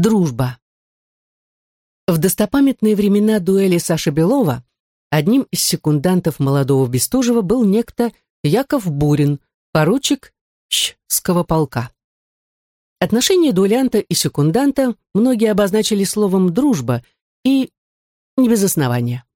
Дружба. В достопамятные времена дуэли Саши Белова одним из секундантов молодого Бестужева был некто Яков Бурин, поручик Щского полка. Отношения дуэлянта и секунданта многие обозначили словом «дружба» и не без основания.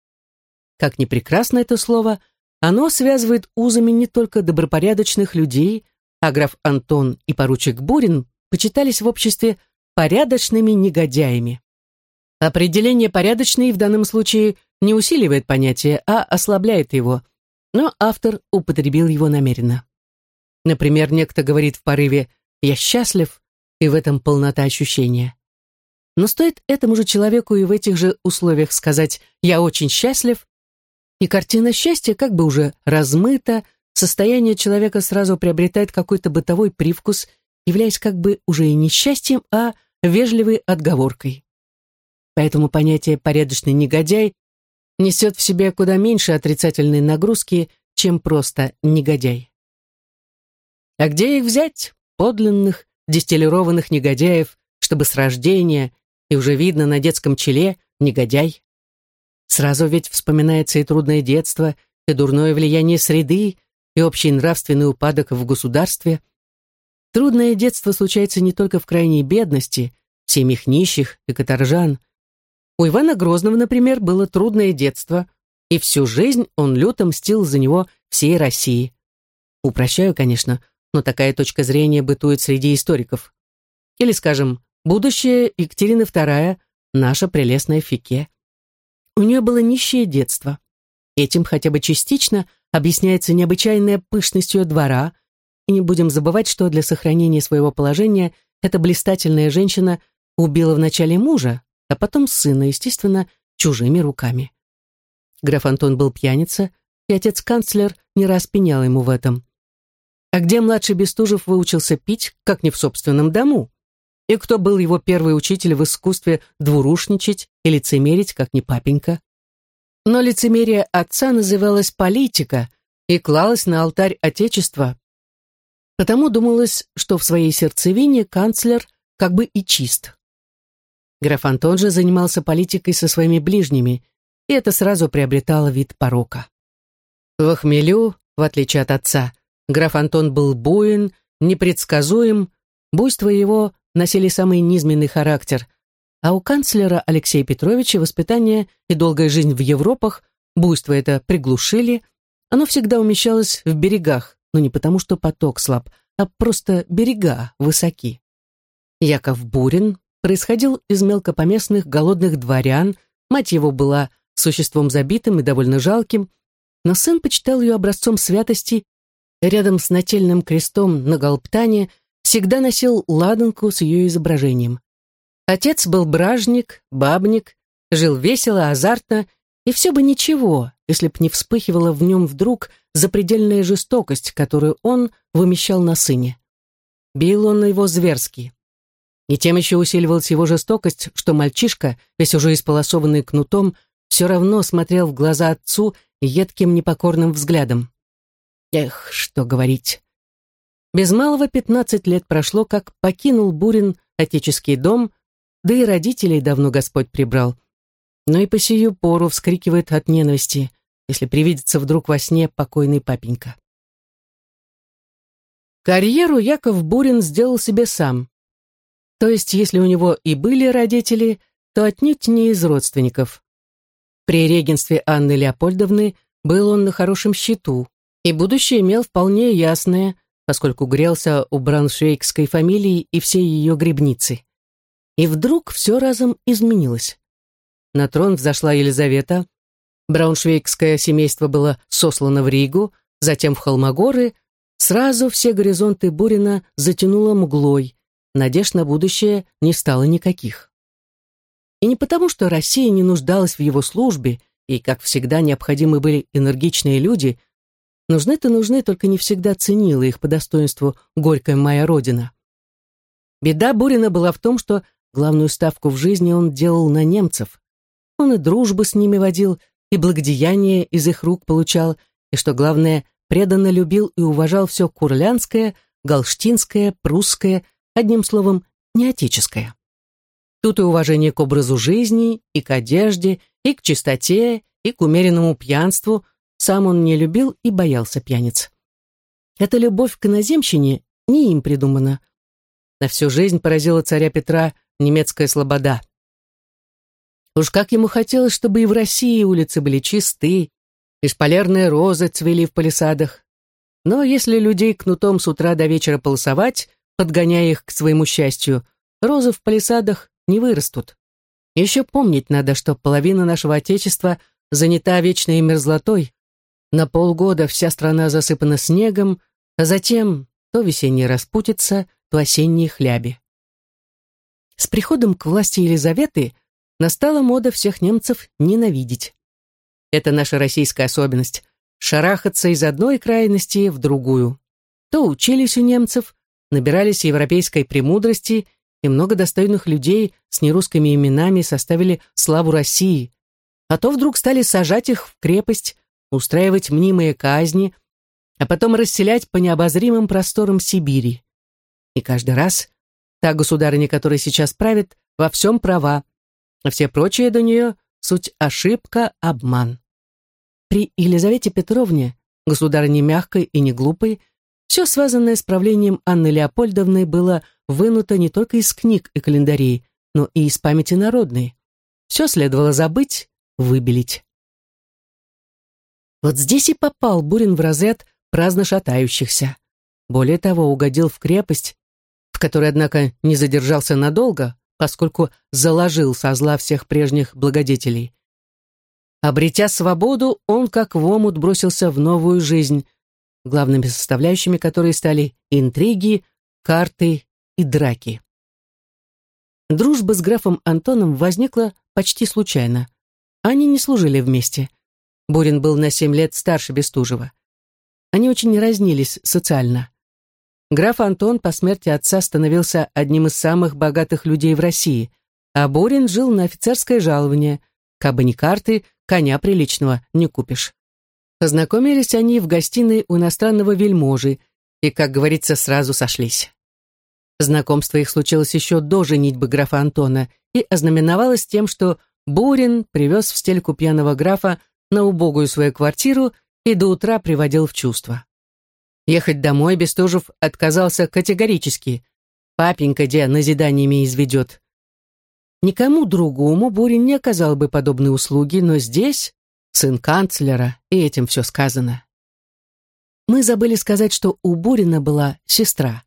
Как ни прекрасно это слово, оно связывает узами не только добропорядочных людей, а граф Антон и поручик Бурин почитались в обществе порядочными негодяями. Определение «порядочный» в данном случае не усиливает понятие, а ослабляет его, но автор употребил его намеренно. Например, некто говорит в порыве «я счастлив», и в этом полнота ощущения. Но стоит этому же человеку и в этих же условиях сказать «я очень счастлив», и картина счастья как бы уже размыта, состояние человека сразу приобретает какой-то бытовой привкус, являясь как бы уже и не счастьем, а вежливой отговоркой. Поэтому понятие «порядочный негодяй» несет в себе куда меньше отрицательной нагрузки, чем просто негодяй. А где их взять, подлинных, дистиллированных негодяев, чтобы с рождения, и уже видно на детском челе, негодяй? Сразу ведь вспоминается и трудное детство, и дурное влияние среды, и общий нравственный упадок в государстве. Трудное детство случается не только в крайней бедности, в семьях нищих и каторжан, у Ивана Грозного, например, было трудное детство, и всю жизнь он люто мстил за него всей России. Упрощаю, конечно, но такая точка зрения бытует среди историков. Или, скажем, будущее Екатерины II, наша прелестная Фике. У нее было нищее детство. Этим хотя бы частично объясняется необычайная пышность ее двора, и не будем забывать, что для сохранения своего положения эта блистательная женщина убила вначале мужа, а потом сына, естественно, чужими руками. Граф Антон был пьяница, и отец-канцлер не раз пенял ему в этом. А где младший Бестужев выучился пить, как не в собственном дому? И кто был его первый учитель в искусстве двурушничать и лицемерить, как не папенька? Но лицемерие отца называлось политика и клалось на алтарь Отечества. Потому думалось, что в своей сердцевине канцлер как бы и чист. Граф Антон же занимался политикой со своими ближними, и это сразу приобретало вид порока. В хмелю, в отличие от отца, граф Антон был буин, непредсказуем, буйства его носили самый низменный характер, а у канцлера Алексея Петровича воспитание и долгая жизнь в Европах буйство это приглушили, оно всегда умещалось в берегах, но не потому, что поток слаб, а просто берега высоки. Яков Бурин, происходил из мелкопоместных голодных дворян, мать его была существом забитым и довольно жалким, но сын почитал ее образцом святости, рядом с нательным крестом на голптане всегда носил ладанку с ее изображением. Отец был бражник, бабник, жил весело, азартно, и все бы ничего, если б не вспыхивала в нем вдруг запредельная жестокость, которую он вымещал на сыне. Бил он на его зверски, и тем еще усиливалась его жестокость, что мальчишка, весь уже исполосованный кнутом, все равно смотрел в глаза отцу едким непокорным взглядом. Эх, что говорить. Без малого пятнадцать лет прошло, как покинул Бурин отеческий дом, да и родителей давно Господь прибрал. Но и по сию пору вскрикивает от ненависти, если привидится вдруг во сне покойный папенька. Карьеру Яков Бурин сделал себе сам. То есть, если у него и были родители, то отнюдь не из родственников. При регенстве Анны Леопольдовны был он на хорошем счету, и будущее имел вполне ясное, поскольку грелся у брауншвейгской фамилии и всей ее грибницы. И вдруг все разом изменилось. На трон взошла Елизавета, брауншвейгское семейство было сослано в Ригу, затем в Холмогоры, сразу все горизонты Бурина затянуло мглой, надежд на будущее не стало никаких. И не потому, что Россия не нуждалась в его службе, и, как всегда, необходимы были энергичные люди, нужны-то нужны, только не всегда ценила их по достоинству горькая моя родина. Беда Бурина была в том, что главную ставку в жизни он делал на немцев. Он и дружбу с ними водил, и благодеяние из их рук получал, и, что главное, преданно любил и уважал все курлянское, галштинское, прусское, одним словом, не отеческое. Тут и уважение к образу жизни, и к одежде, и к чистоте, и к умеренному пьянству. Сам он не любил и боялся пьяниц. Эта любовь к иноземщине не им придумана. На всю жизнь поразила царя Петра немецкая слобода. Уж как ему хотелось, чтобы и в России улицы были чисты, и шпалерные розы цвели в палисадах. Но если людей кнутом с утра до вечера полосовать, подгоняя их к своему счастью, розы в палисадах не вырастут. Еще помнить надо, что половина нашего Отечества занята вечной мерзлотой. На полгода вся страна засыпана снегом, а затем то весенний распутится, то осенние хляби. С приходом к власти Елизаветы настала мода всех немцев ненавидеть. Это наша российская особенность – шарахаться из одной крайности в другую. То учились у немцев, набирались европейской премудрости, и много достойных людей с нерусскими именами составили славу России, а то вдруг стали сажать их в крепость, устраивать мнимые казни, а потом расселять по необозримым просторам Сибири. И каждый раз та государыня, которая сейчас правит, во всем права, а все прочие до нее — суть ошибка, обман. При Елизавете Петровне, государыне мягкой и не глупой, все связанное с правлением Анны Леопольдовны было вынуто не только из книг и календарей, но и из памяти народной. Все следовало забыть, выбелить. Вот здесь и попал Бурин в розет праздно шатающихся. Более того, угодил в крепость, в которой, однако, не задержался надолго, поскольку заложил со зла всех прежних благодетелей. Обретя свободу, он как в омут бросился в новую жизнь, главными составляющими которой стали интриги, карты и драки. Дружба с графом Антоном возникла почти случайно. Они не служили вместе. Бурин был на семь лет старше Бестужева. Они очень разнились социально. Граф Антон по смерти отца становился одним из самых богатых людей в России, а Бурин жил на офицерское жалование. Кабы не карты, коня приличного не купишь. Познакомились они в гостиной у иностранного вельможи и, как говорится, сразу сошлись. Знакомство их случилось еще до женитьбы графа Антона и ознаменовалось тем, что Бурин привез в стельку пьяного графа на убогую свою квартиру и до утра приводил в чувство. Ехать домой Бестужев отказался категорически. Папенька где назиданиями изведет. Никому другому Бурин не оказал бы подобные услуги, но здесь сын канцлера, и этим все сказано. Мы забыли сказать, что у Бурина была сестра.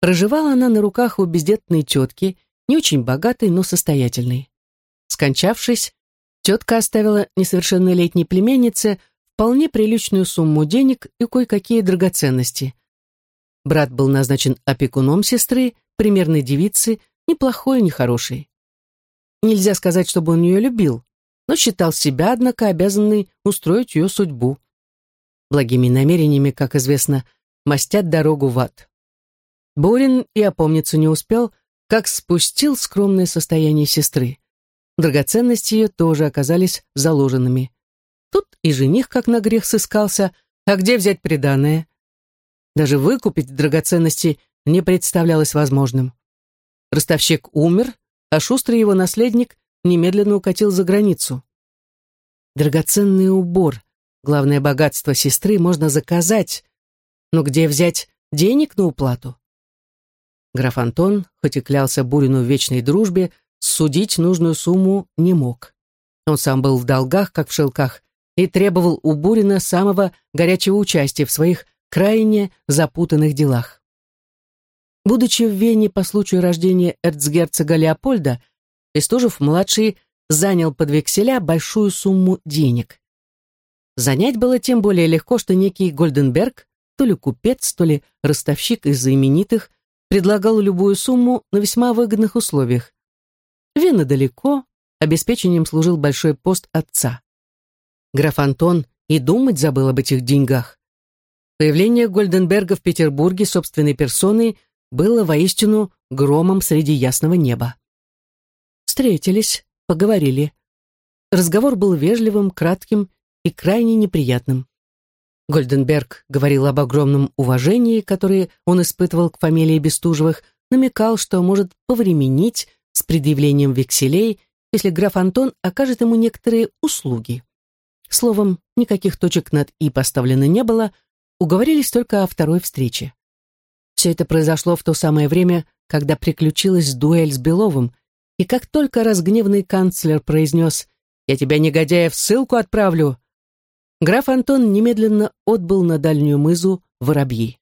Проживала она на руках у бездетной тетки, не очень богатой, но состоятельной. Скончавшись, тетка оставила несовершеннолетней племяннице вполне приличную сумму денег и кое-какие драгоценности. Брат был назначен опекуном сестры, примерной девицы, неплохой и нехорошей. Нельзя сказать, чтобы он ее любил, но считал себя, однако, обязанный устроить ее судьбу. Благими намерениями, как известно, мастят дорогу в ад. Борин и опомниться не успел, как спустил скромное состояние сестры. Драгоценности ее тоже оказались заложенными. Тут и жених как на грех сыскался, а где взять приданое? Даже выкупить драгоценности не представлялось возможным. Ростовщик умер, а шустрый его наследник немедленно укатил за границу. Драгоценный убор, главное богатство сестры, можно заказать, но где взять денег на уплату? Граф Антон, хоть и клялся Бурину в вечной дружбе, судить нужную сумму не мог. Он сам был в долгах, как в шелках, и требовал у Бурина самого горячего участия в своих крайне запутанных делах. Будучи в Вене по случаю рождения эрцгерцога Леопольда, Бестужев-младший занял под векселя большую сумму денег. Занять было тем более легко, что некий Гольденберг, то ли купец, то ли ростовщик из знаменитых, предлагал любую сумму на весьма выгодных условиях. Вена далеко, обеспечением служил большой пост отца. Граф Антон и думать забыл об этих деньгах. Появление Гольденберга в Петербурге собственной персоной было воистину громом среди ясного неба. Встретились, поговорили. Разговор был вежливым, кратким и крайне неприятным. Гольденберг говорил об огромном уважении, которое он испытывал к фамилии Бестужевых, намекал, что может повременить, с предъявлением векселей, если граф Антон окажет ему некоторые услуги. Словом, никаких точек над «и» поставлено не было, уговорились только о второй встрече. Все это произошло в то самое время, когда приключилась дуэль с Беловым, и как только разгневанный канцлер произнес «Я тебя, негодяя, в ссылку отправлю», граф Антон немедленно отбыл на дальнюю мызу Воробьи.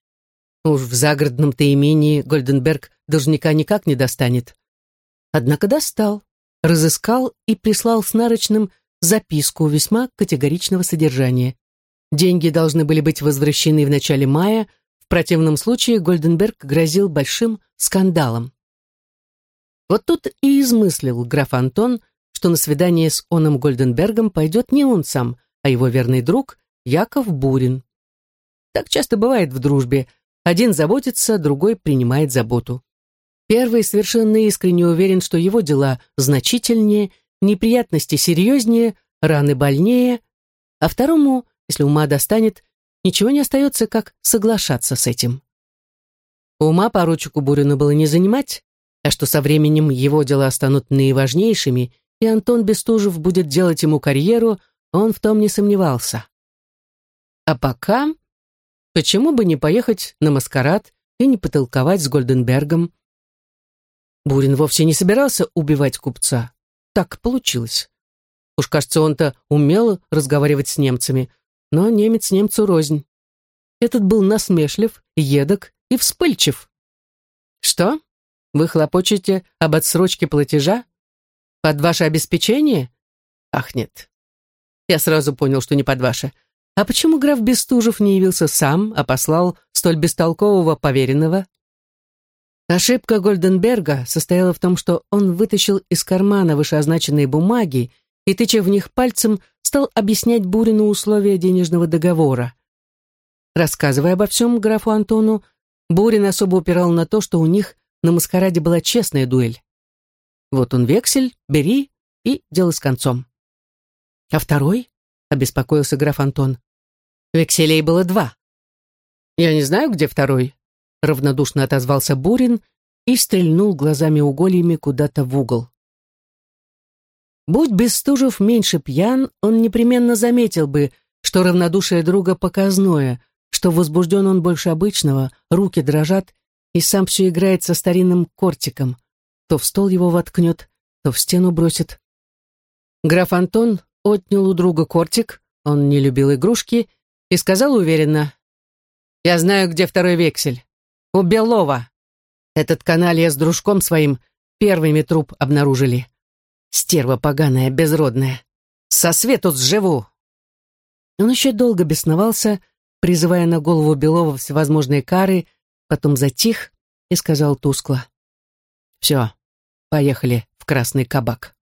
Уж в загородном-то имении Гольденберг должника никак не достанет. Однако достал, разыскал и прислал с нарочным записку весьма категоричного содержания. Деньги должны были быть возвращены в начале мая, в противном случае Гольденберг грозил большим скандалом. Вот тут и измыслил граф Антон, что на свидание с оном Гольденбергом пойдет не он сам, а его верный друг Яков Бурин. Так часто бывает в дружбе. Один заботится, другой принимает заботу. Первый совершенно искренне уверен, что его дела значительнее, неприятности серьезнее, раны больнее, а второму, если ума достанет, ничего не остается, как соглашаться с этим. Ума поручику Бурину было не занимать, а что со временем его дела станут наиважнейшими, и Антон Бестужев будет делать ему карьеру, он в том не сомневался. А пока, почему бы не поехать на маскарад и не потолковать с Гольденбергом? Бурин вовсе не собирался убивать купца. Так получилось. Уж кажется, он-то умел разговаривать с немцами, но немец немцу рознь. Этот был насмешлив, едок и вспыльчив. «Что? Вы хлопочете об отсрочке платежа? Под ваше обеспечение? Ах, нет. Я сразу понял, что не под ваше. А почему граф Бестужев не явился сам, а послал столь бестолкового поверенного?» Ошибка Гольденберга состояла в том, что он вытащил из кармана вышеозначенные бумаги и, тыча в них пальцем, стал объяснять Бурину условия денежного договора. Рассказывая обо всем графу Антону, Бурин особо упирал на то, что у них на маскараде была честная дуэль. Вот он вексель, бери, и дело с концом. А второй? — обеспокоился граф Антон. Векселей было два. Я не знаю, где второй, — равнодушно отозвался Бурин и стрельнул глазами угольями куда-то в угол. Будь Бестужев меньше пьян, он непременно заметил бы, что равнодушие друга показное, что возбужден он больше обычного, руки дрожат, и сам все играет со старинным кортиком. То в стол его воткнет, то в стену бросит. Граф Антон отнял у друга кортик, он не любил игрушки, и сказал уверенно, «Я знаю, где второй вексель. У Белова. Этот каналья с дружком своим первыми труп обнаружили. Стерва поганая, безродная. Со свету сживу. Он еще долго бесновался, призывая на голову Белова всевозможные кары, потом затих и сказал тускло. «Все, поехали в красный кабак».